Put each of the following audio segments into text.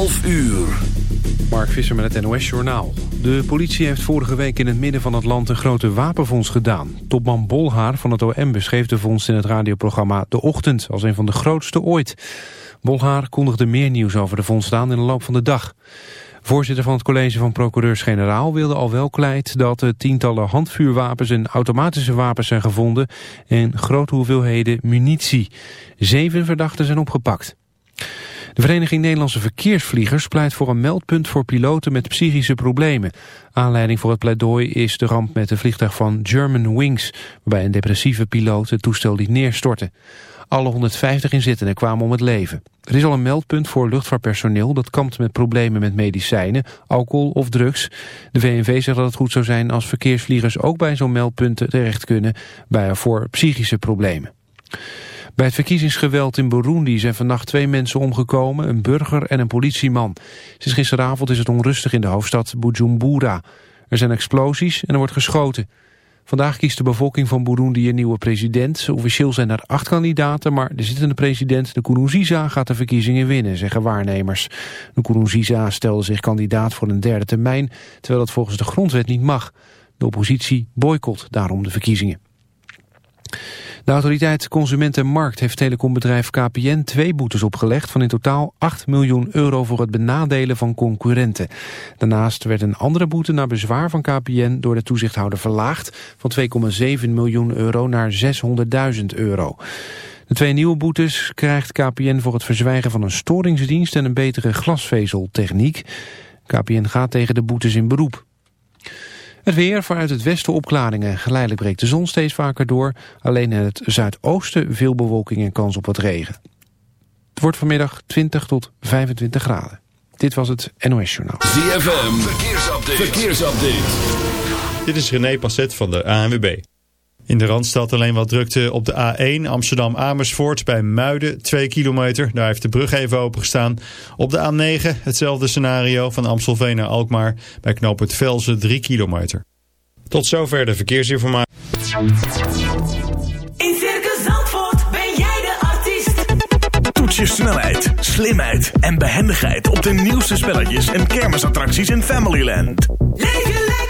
12 uur. Mark Visser met het NOS Journaal. De politie heeft vorige week in het midden van het land een grote wapenfonds gedaan. Topman Bolhaar van het OM beschreef de vondst in het radioprogramma De Ochtend als een van de grootste ooit. Bolhaar kondigde meer nieuws over de vondst aan in de loop van de dag. Voorzitter van het college van procureurs-generaal wilde al wel kwijt dat er tientallen handvuurwapens en automatische wapens zijn gevonden en grote hoeveelheden munitie. Zeven verdachten zijn opgepakt. De Vereniging Nederlandse Verkeersvliegers pleit voor een meldpunt voor piloten met psychische problemen. Aanleiding voor het pleidooi is de ramp met de vliegtuig van German Wings, waarbij een depressieve piloot het toestel liet neerstorten. Alle 150 inzittenden kwamen om het leven. Er is al een meldpunt voor luchtvaartpersoneel dat kampt met problemen met medicijnen, alcohol of drugs. De VNV zegt dat het goed zou zijn als verkeersvliegers ook bij zo'n meldpunt terecht kunnen bij voor psychische problemen. Bij het verkiezingsgeweld in Burundi zijn vannacht twee mensen omgekomen, een burger en een politieman. Sinds gisteravond is het onrustig in de hoofdstad Bujumbura. Er zijn explosies en er wordt geschoten. Vandaag kiest de bevolking van Burundi een nieuwe president. Officieel zijn er acht kandidaten, maar de zittende president, de Nkurunziza, gaat de verkiezingen winnen, zeggen waarnemers. De Nkurunziza stelde zich kandidaat voor een derde termijn, terwijl dat volgens de grondwet niet mag. De oppositie boycott daarom de verkiezingen. De autoriteit Consument en Markt heeft telecombedrijf KPN twee boetes opgelegd van in totaal 8 miljoen euro voor het benadelen van concurrenten. Daarnaast werd een andere boete naar bezwaar van KPN door de toezichthouder verlaagd van 2,7 miljoen euro naar 600.000 euro. De twee nieuwe boetes krijgt KPN voor het verzwijgen van een storingsdienst en een betere glasvezeltechniek. KPN gaat tegen de boetes in beroep. Het weer, vanuit het westen opklaringen. Geleidelijk breekt de zon steeds vaker door. Alleen in het zuidoosten veel bewolking en kans op wat regen. Het wordt vanmiddag 20 tot 25 graden. Dit was het NOS Journaal. ZFM, verkeersupdate. verkeersupdate. Dit is René Passet van de ANWB. In de Randstad alleen wat drukte op de A1 Amsterdam-Amersfoort bij Muiden 2 kilometer. Daar heeft de brug even opengestaan. Op de A9 hetzelfde scenario van Amstelveen naar Alkmaar bij knooppunt Velzen 3 kilometer. Tot zover de verkeersinformatie. In Circus Zandvoort ben jij de artiest. Toets je snelheid, slimheid en behendigheid op de nieuwste spelletjes en kermisattracties in Familyland. Leef je lekker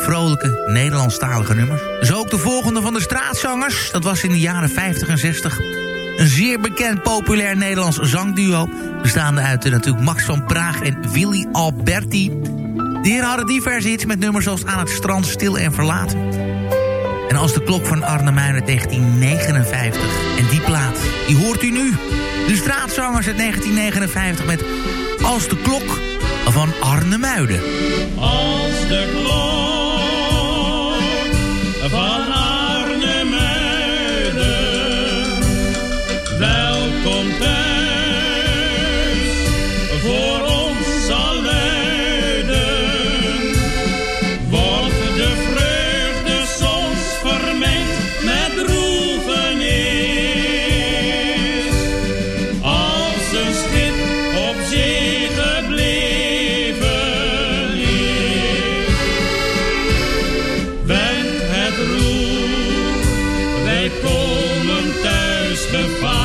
vrolijke, Nederlandstalige nummers. Zo ook de volgende van de straatzangers. Dat was in de jaren 50 en 60. Een zeer bekend populair Nederlands zangduo. Bestaande uit eh, natuurlijk Max van Praag en Willy Alberti. De heren hadden diverse hits met nummers zoals Aan het strand, Stil en Verlaten. En als de klok van uit 1959. En die plaat, die hoort u nu. De straatzangers uit 1959 met Als de klok van Arne Muiden. Als de klok van wij komen thuis gevaar.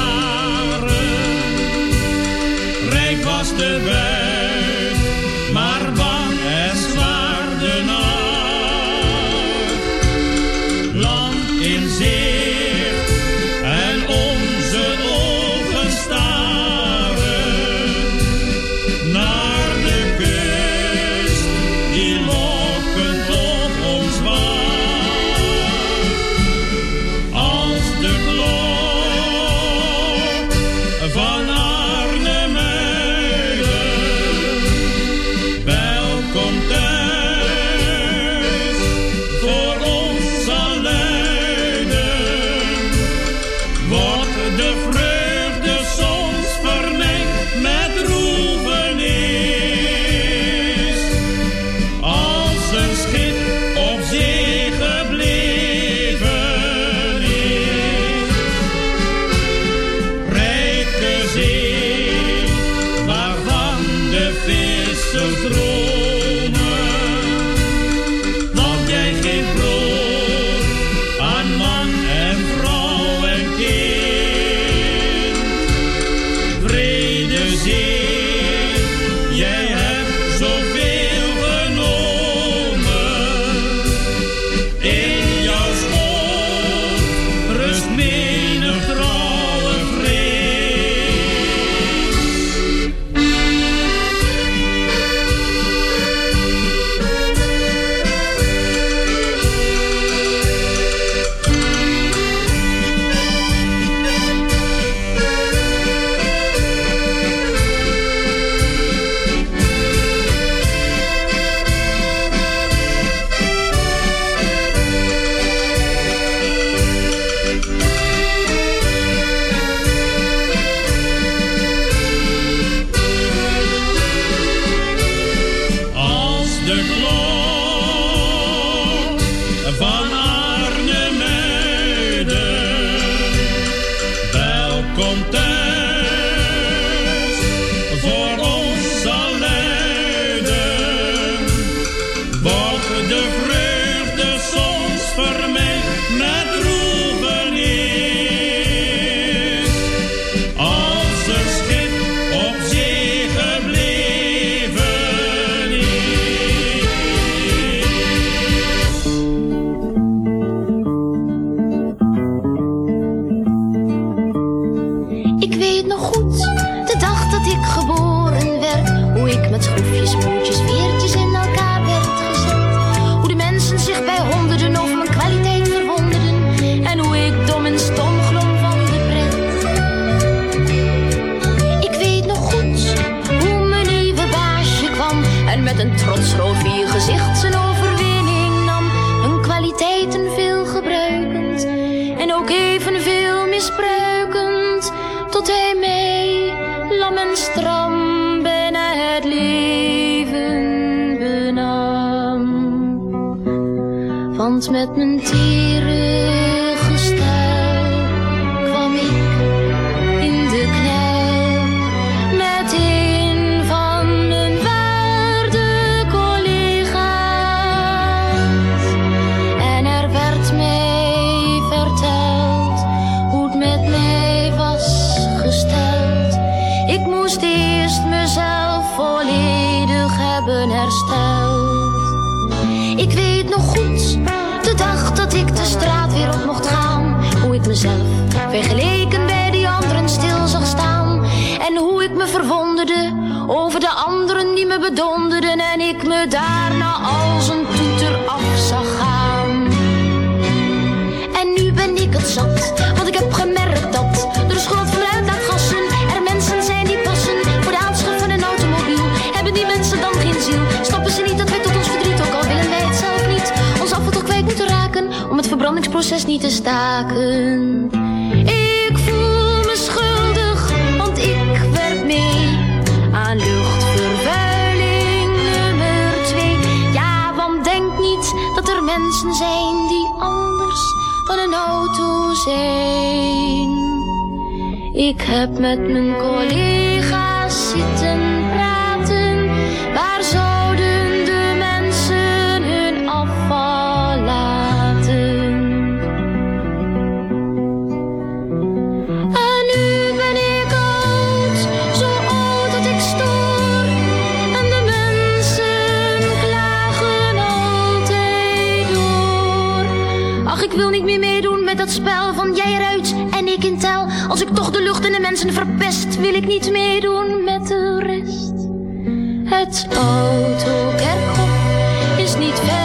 straat weer op mocht gaan. Hoe ik mezelf vergeleken bij die anderen stil zag staan. En hoe ik me verwonderde over de anderen die me bedonderden. En ik me daarna als een toeter af zag gaan. En nu ben ik het zat, want ik heb gemerkt dat er de schuld van proces niet te staken. Ik voel me schuldig, want ik werd mee aan luchtvervuiling nummer twee. Ja, want denk niet dat er mensen zijn die anders dan een auto zijn. Ik heb met mijn collega's zitten. Het spel van jij eruit en ik in tel. Als ik toch de lucht en de mensen verpest, wil ik niet meedoen met de rest. Het autokerkhof is niet ver.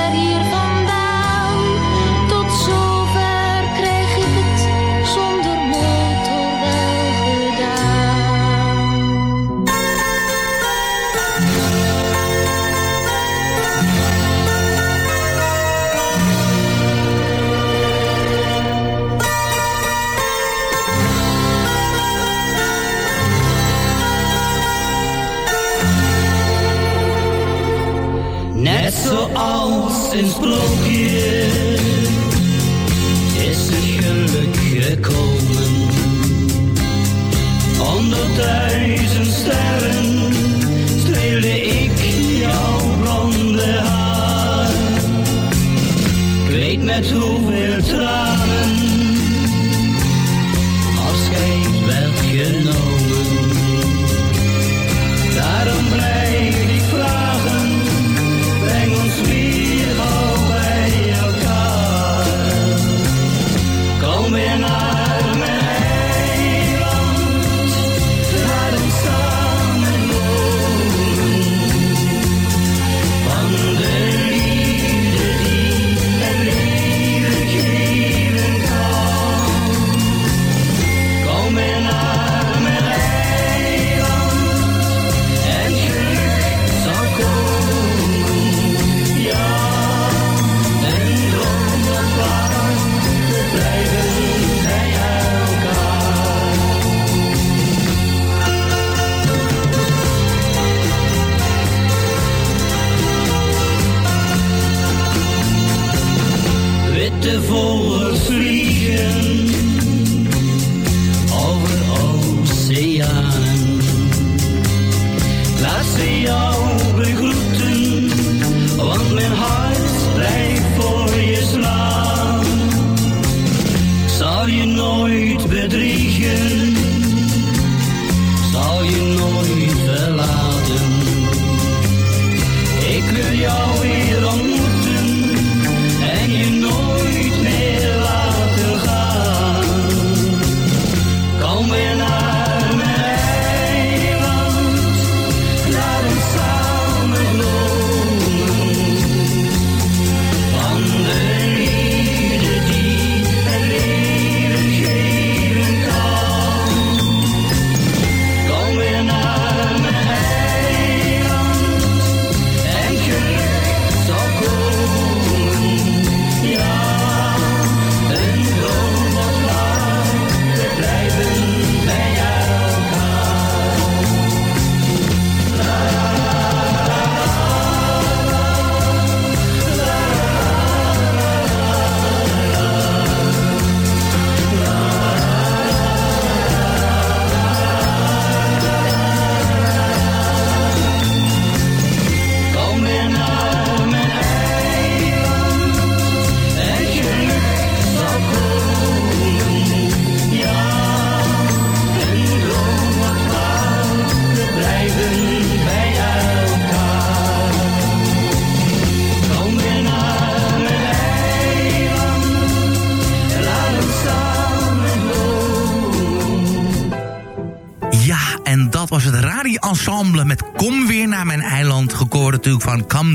laat je nooit bedriegen.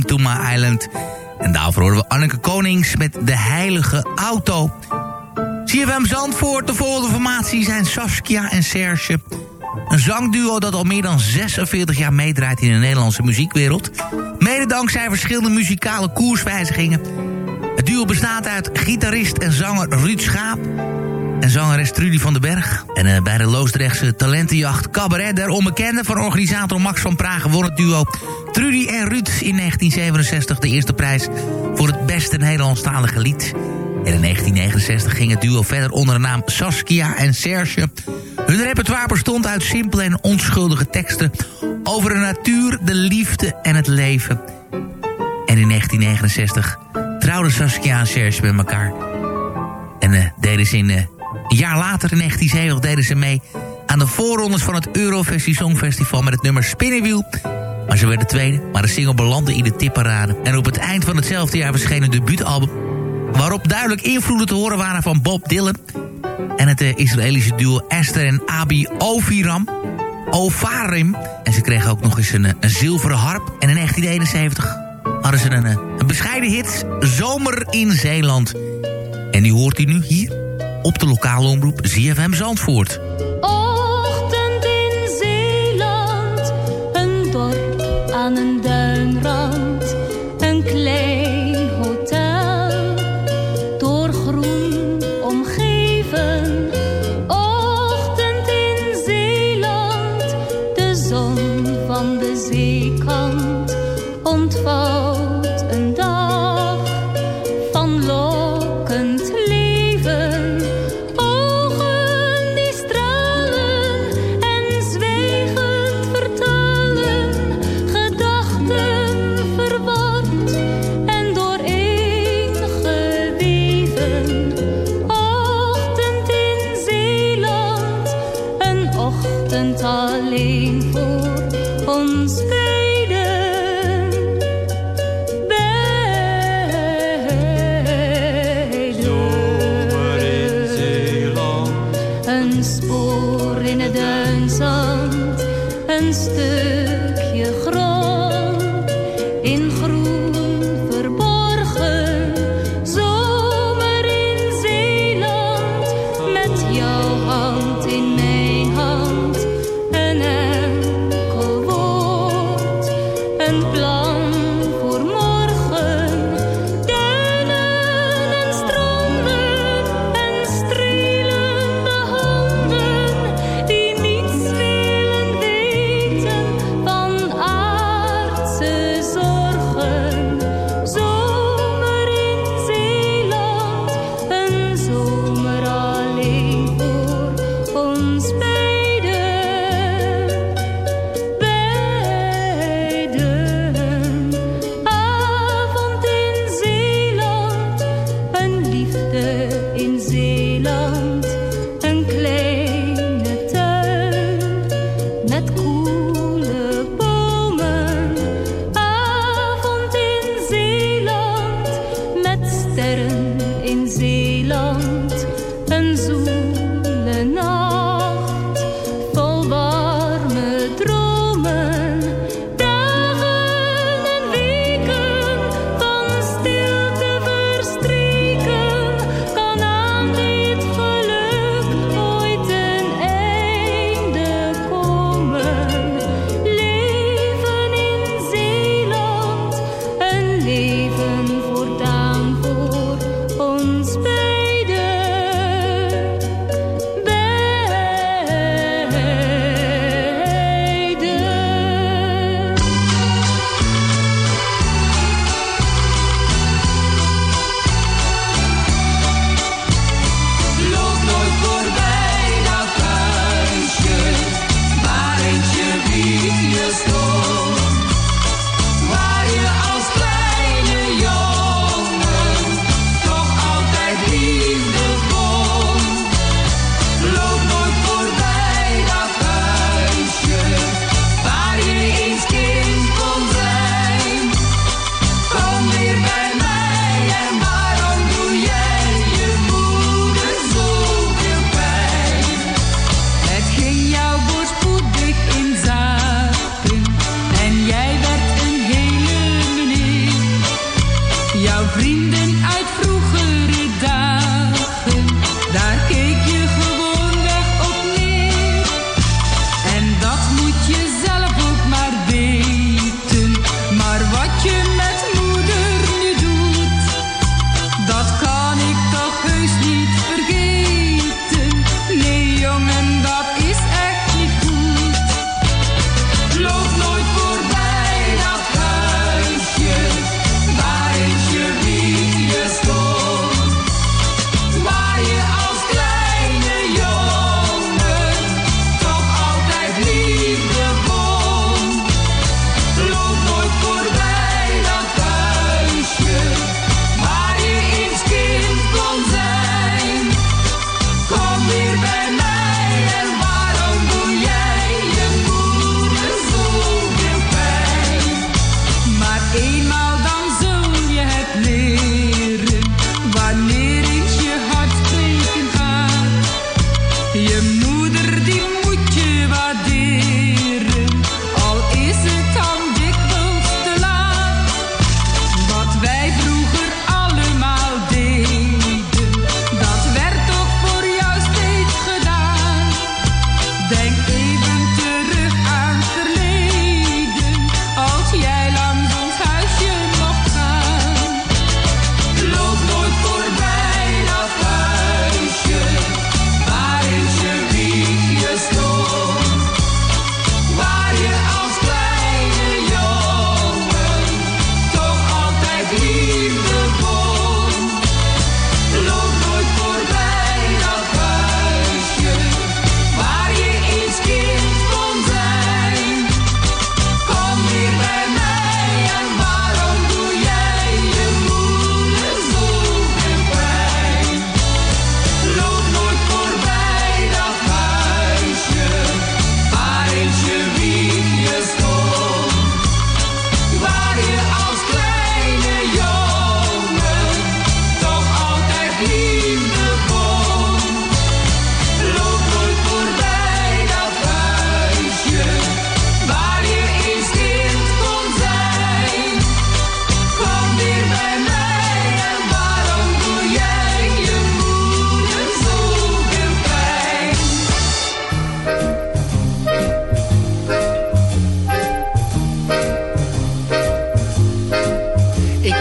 Come island. En daarvoor horen we Anneke Konings met De Heilige Auto. CFM Zandvoort, de volgende formatie zijn Saskia en Serge. Een zangduo dat al meer dan 46 jaar meedraait in de Nederlandse muziekwereld. Mede dankzij verschillende muzikale koerswijzigingen. Het duo bestaat uit gitarist en zanger Ruud Schaap... en zangeres Trudy van den Berg. En eh, bij de Loosdrechtse talentenjacht Cabaret der Onbekende... van organisator Max van Praag won het duo Trudy en Ruud in 1967 de eerste prijs... voor het beste Nederlandstalige lied... En in 1969 ging het duo verder onder de naam Saskia en Serge. Hun repertoire bestond uit simpele en onschuldige teksten... over de natuur, de liefde en het leven. En in 1969 trouwden Saskia en Serge met elkaar. En uh, deden ze in, uh, een jaar later, in 1970, deden ze mee... aan de voorrondes van het Eurovisie Songfestival met het nummer Spinnenwiel... Maar ze werden tweede, maar de single belandde in de tipparade. En op het eind van hetzelfde jaar verscheen een debuutalbum waarop duidelijk invloeden te horen waren van Bob Dylan... en het uh, Israëlische duo Esther en Abi Oviram. Ovarim. En ze kregen ook nog eens een, een zilveren harp. En in 1971 hadden ze een, een bescheiden hit... Zomer in Zeeland. En die hoort u nu hier op de lokale omroep ZFM Zandvoort. Ochtend in Zeeland, een dorp aan een duinrand, ochtend alleen voor ons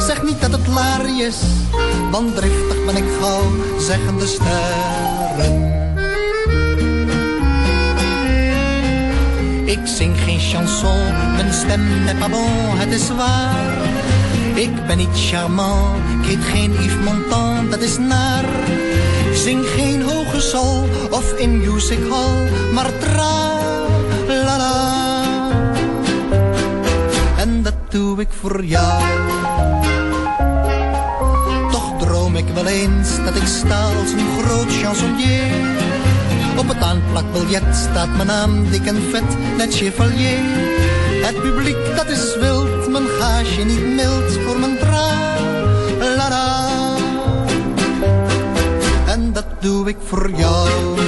zeg niet dat het laar is. Want driftig ben ik gauw, zeggen de sterren. Ik zing geen chanson, mijn stem n'est pas bon, het is waar. Ik ben niet charmant, ik heet geen Yves Montand, dat is naar. Zing geen hoge sol of in music hall, maar tra la la. En dat doe ik voor jou. Wel eens dat ik sta als een groot chansonnier. Op het aanplakbiljet staat mijn naam dik en vet, net chevalier. Het publiek dat is wild, mijn gaasje niet mild voor mijn tra la la. En dat doe ik voor jou.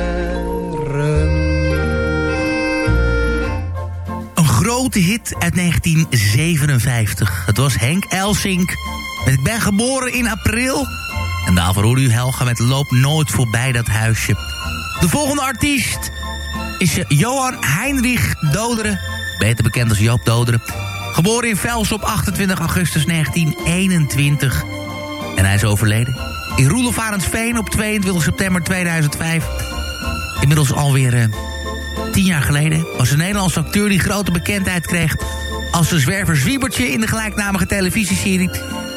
Grote hit uit 1957. Het was Henk Elsink Ik ben geboren in april. En daarvoor hoorde u Helga met Loop nooit voorbij dat huisje. De volgende artiest is Johan Heinrich Doderen. Beter bekend als Joop Doderen. Geboren in Vels op 28 augustus 1921. En hij is overleden. In Roelofarensveen op 22 september 2005. Inmiddels alweer eh, tien jaar geleden. Was een Nederlandse acteur die grote bekendheid kreeg... als de zwerver Zwiebertje in de gelijknamige televisieserie...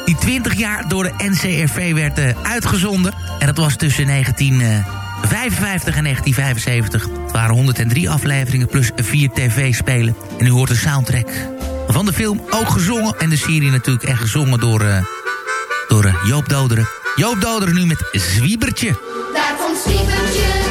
die 20 jaar door de NCRV werd eh, uitgezonden. En dat was tussen 1955 en 1975. Het waren 103 afleveringen plus 4 tv-spelen. En u hoort de soundtrack van de film ook gezongen. En de serie natuurlijk echt gezongen door, eh, door eh, Joop Doderen. Joop Doderen nu met Zwiebertje. Daar komt Zwiebertje,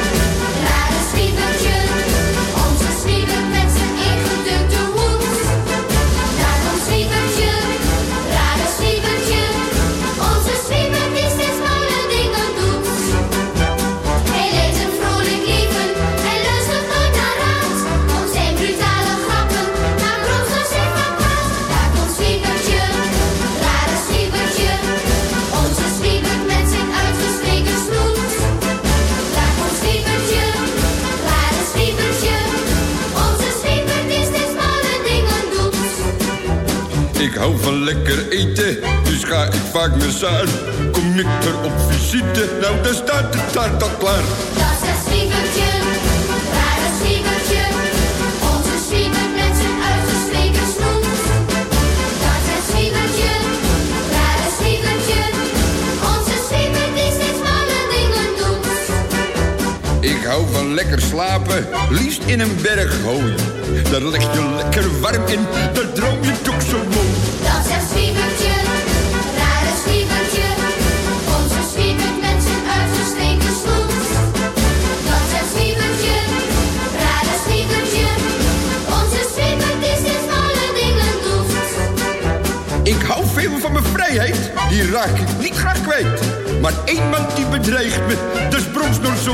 hou van lekker eten, dus ga ik vaak naar Zuid. Kom ik er op visite, nou dan staat de taart al klaar. Dat is Zwiebertje, rare Zwiebertje. Onze Zwiebert met zijn uitgestreken snoet. Dat is Zwiebertje, rare Zwiebertje. Onze Zwiebert die steeds malle dingen doet. Ik hou van lekker slapen, liefst in een berg hooi. Daar leg je lekker warm in, daar droom die bedreigt me, dat is bronsnor zo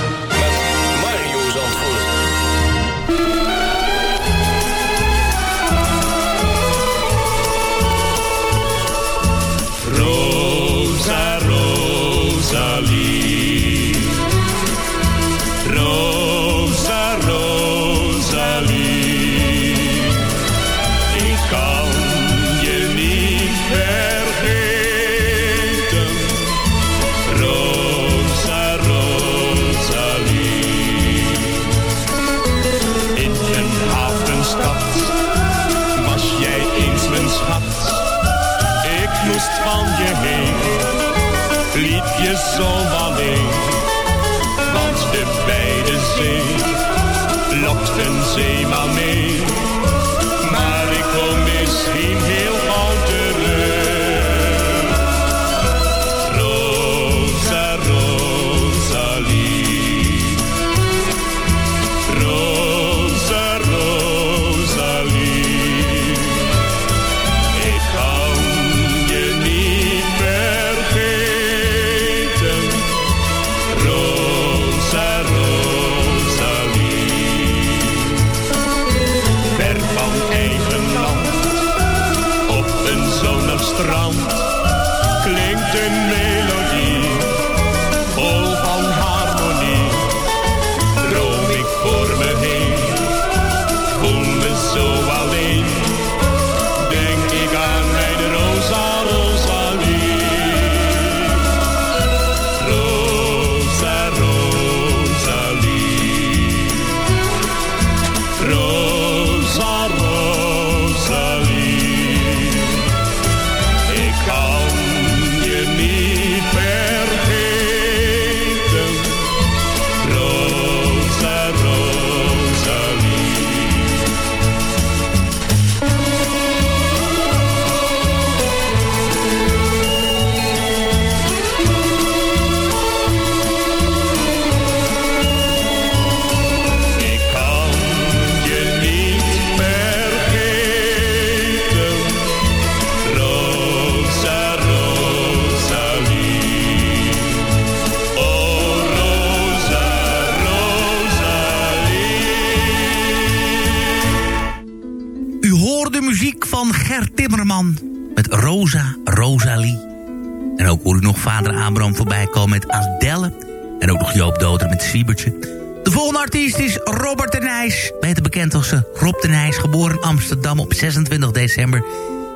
vader Abraham voorbij komen met Adelle. En ook nog Joop Doder met Zwiebertje. De volgende artiest is Robert de Nijs. Beter bekend als eh, Rob de Nijs, geboren in Amsterdam op 26 december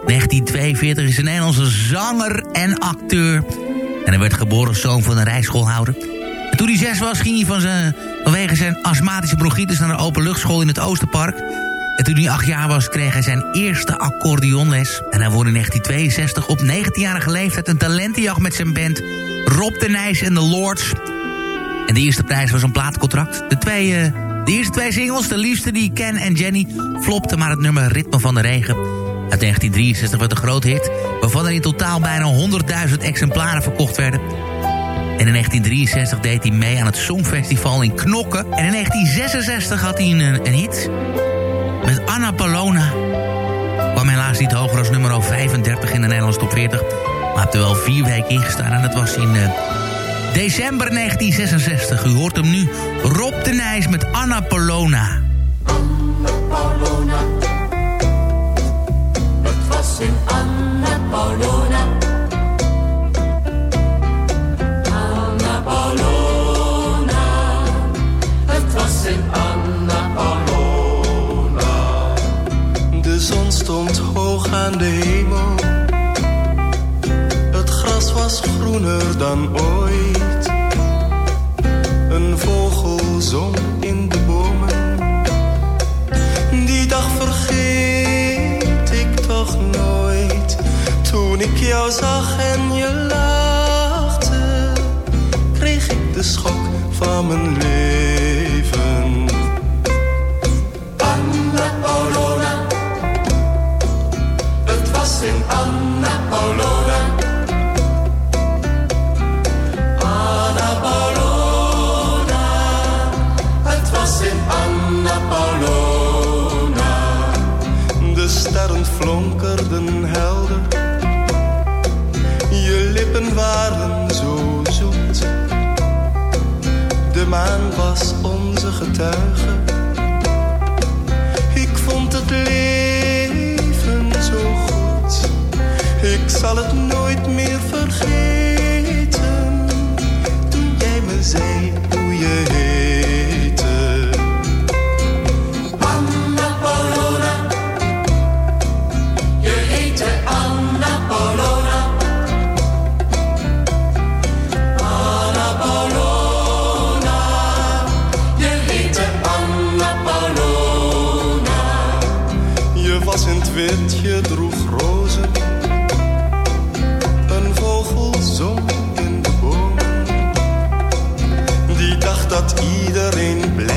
1942. Is een Nederlandse zanger en acteur. En hij werd geboren zoon van een rijschoolhouder. En toen hij zes was, ging hij van zijn, vanwege zijn astmatische bronchitis naar een openluchtschool in het Oosterpark. En toen hij acht jaar was, kreeg hij zijn eerste accordeonles. En hij won in 1962 op 19-jarige leeftijd een talentenjacht met zijn band Rob de Nijs en de Lords. En de eerste prijs was een plaatcontract. De, twee, eh, de eerste twee singles, de liefste die Ken en Jenny, flopten maar het nummer Ritme van de Regen. Uit 1963 werd een groot hit, waarvan er in totaal bijna 100.000 exemplaren verkocht werden. En in 1963 deed hij mee aan het Songfestival in Knokken. En in 1966 had hij een, een hit met Anna Polona. Kwam helaas niet hoger als nummer 35 in de Nederlandse top 40. Maar heeft er wel vier weken ingestaan en dat was in uh, december 1966. U hoort hem nu, Rob de Nijs met Anna Polona. Paulona. Het was in Anna Paulona. Aan de hemel. Het gras was groener dan ooit. Een vogel zong in de bomen. Die dag vergeet ik toch nooit. Toen ik jou zag en je lachte, kreeg ik de schok van mijn leven. De Je was in het wit, je droeg rozen. Een vogel zong in de bomen. Die dacht dat iedereen blij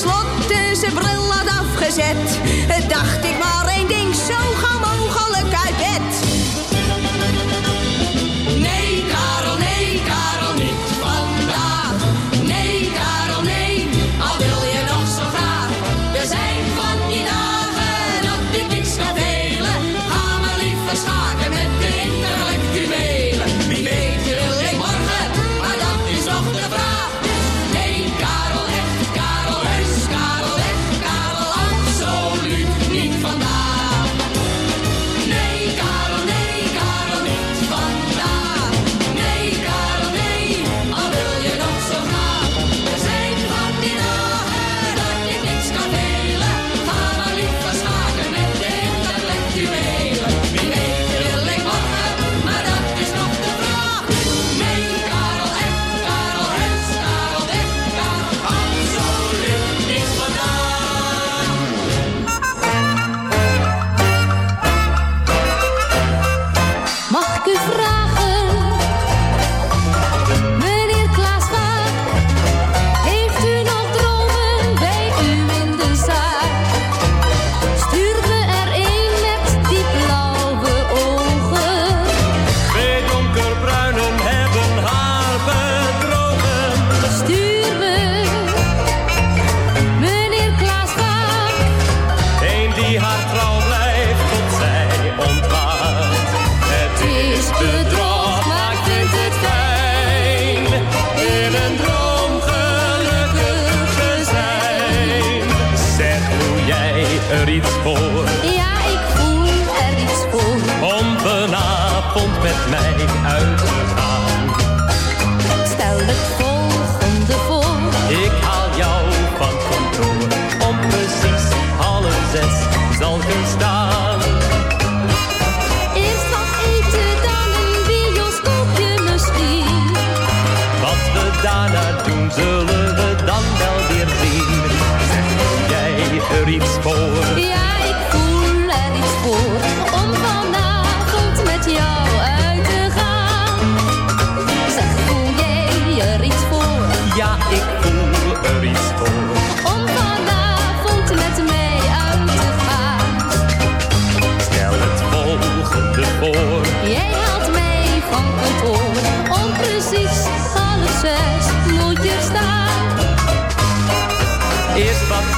slot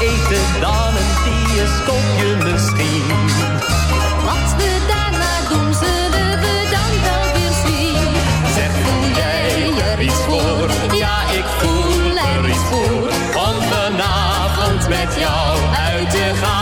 eten, dan een bioscoopje misschien. Wat we daarna doen, zullen we dan wel weer zien. Zeg, voel jij er iets voor? Ja, ik voel er iets voor. Om vanavond met jou uit te gaan.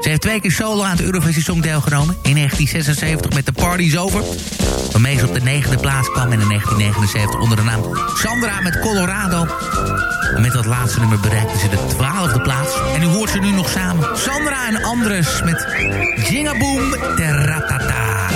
Ze heeft twee keer solo aan het Eurovisie Song deelgenomen. In 1976 met The Party's Over. Waarmee ze op de negende plaats kwam. En in 1979 onder de naam Sandra met Colorado. En met dat laatste nummer bereikte ze de twaalfde plaats. En u hoort ze nu nog samen. Sandra en Andres met Jingaboom Teratata.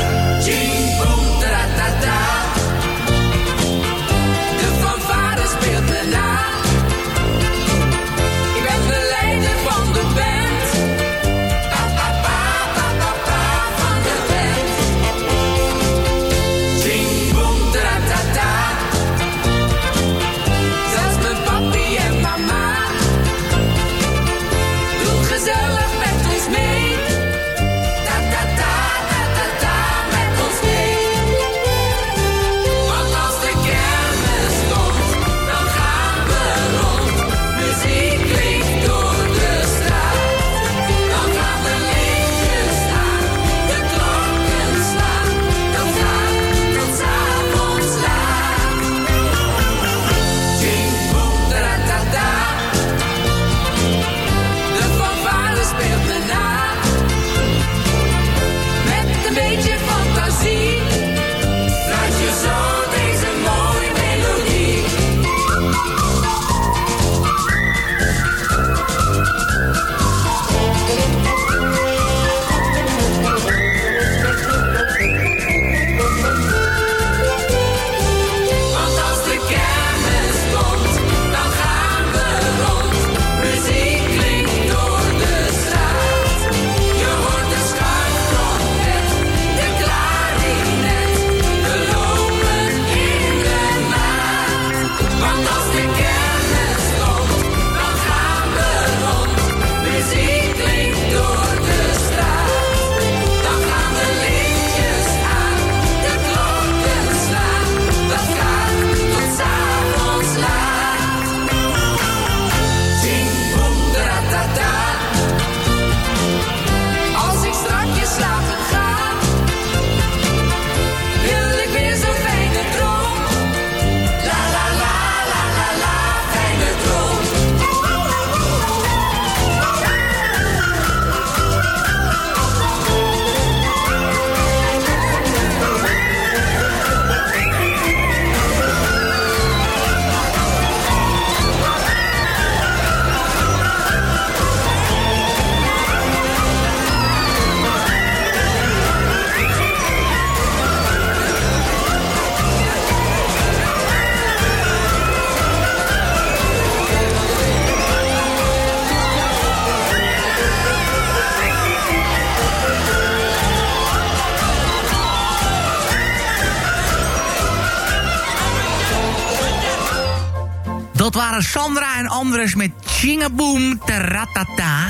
Met Chingaboom Taratata.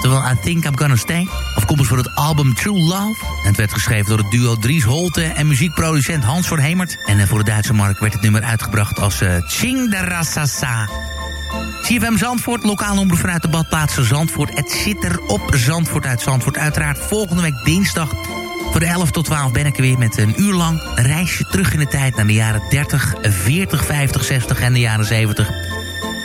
Terwijl I Think I'm Gonna Stay. Afkomstig voor het album True Love. Het werd geschreven door het duo Dries Holte en muziekproducent Hans van Hemert. En eh, voor de Duitse markt werd het nummer uitgebracht als uh, Darasasa. CFM Zandvoort, lokaal omroep vanuit de badplaatsen Zandvoort. Het zit er op Zandvoort uit Zandvoort. Uiteraard volgende week dinsdag voor de 11 tot 12 ben ik er weer met een uur lang reisje terug in de tijd... naar de jaren 30, 40, 50, 60 en de jaren 70.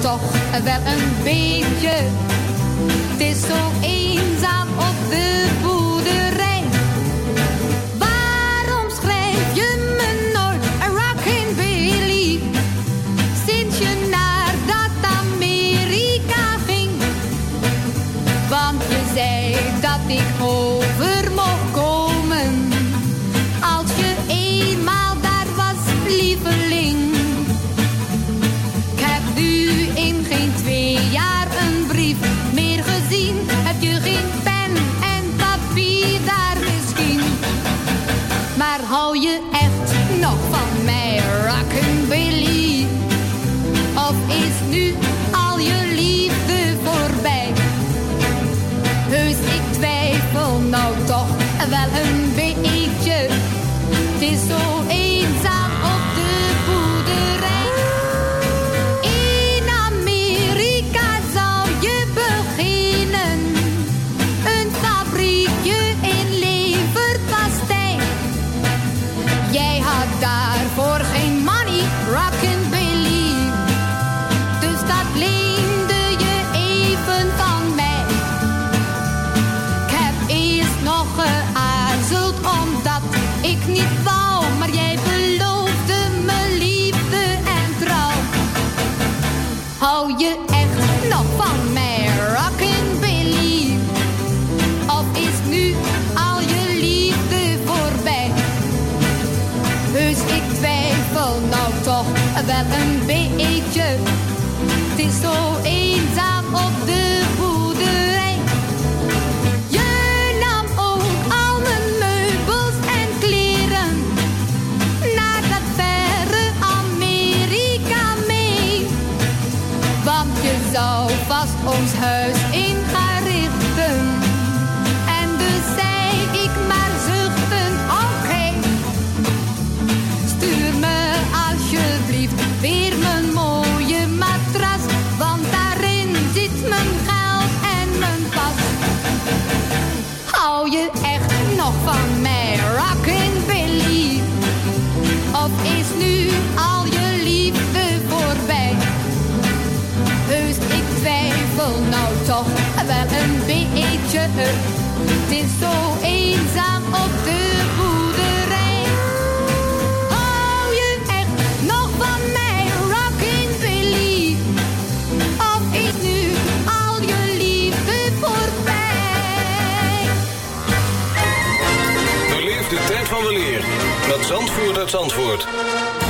toch wel een beetje. Het is zo eenzaam vast ons huis Het is zo eenzaam op de boerderij. Hou je echt nog van mij, Rockin' Billy? Of is nu al je liefde voorbij? De tijd van weleer met Zandvoort uit Zandvoort.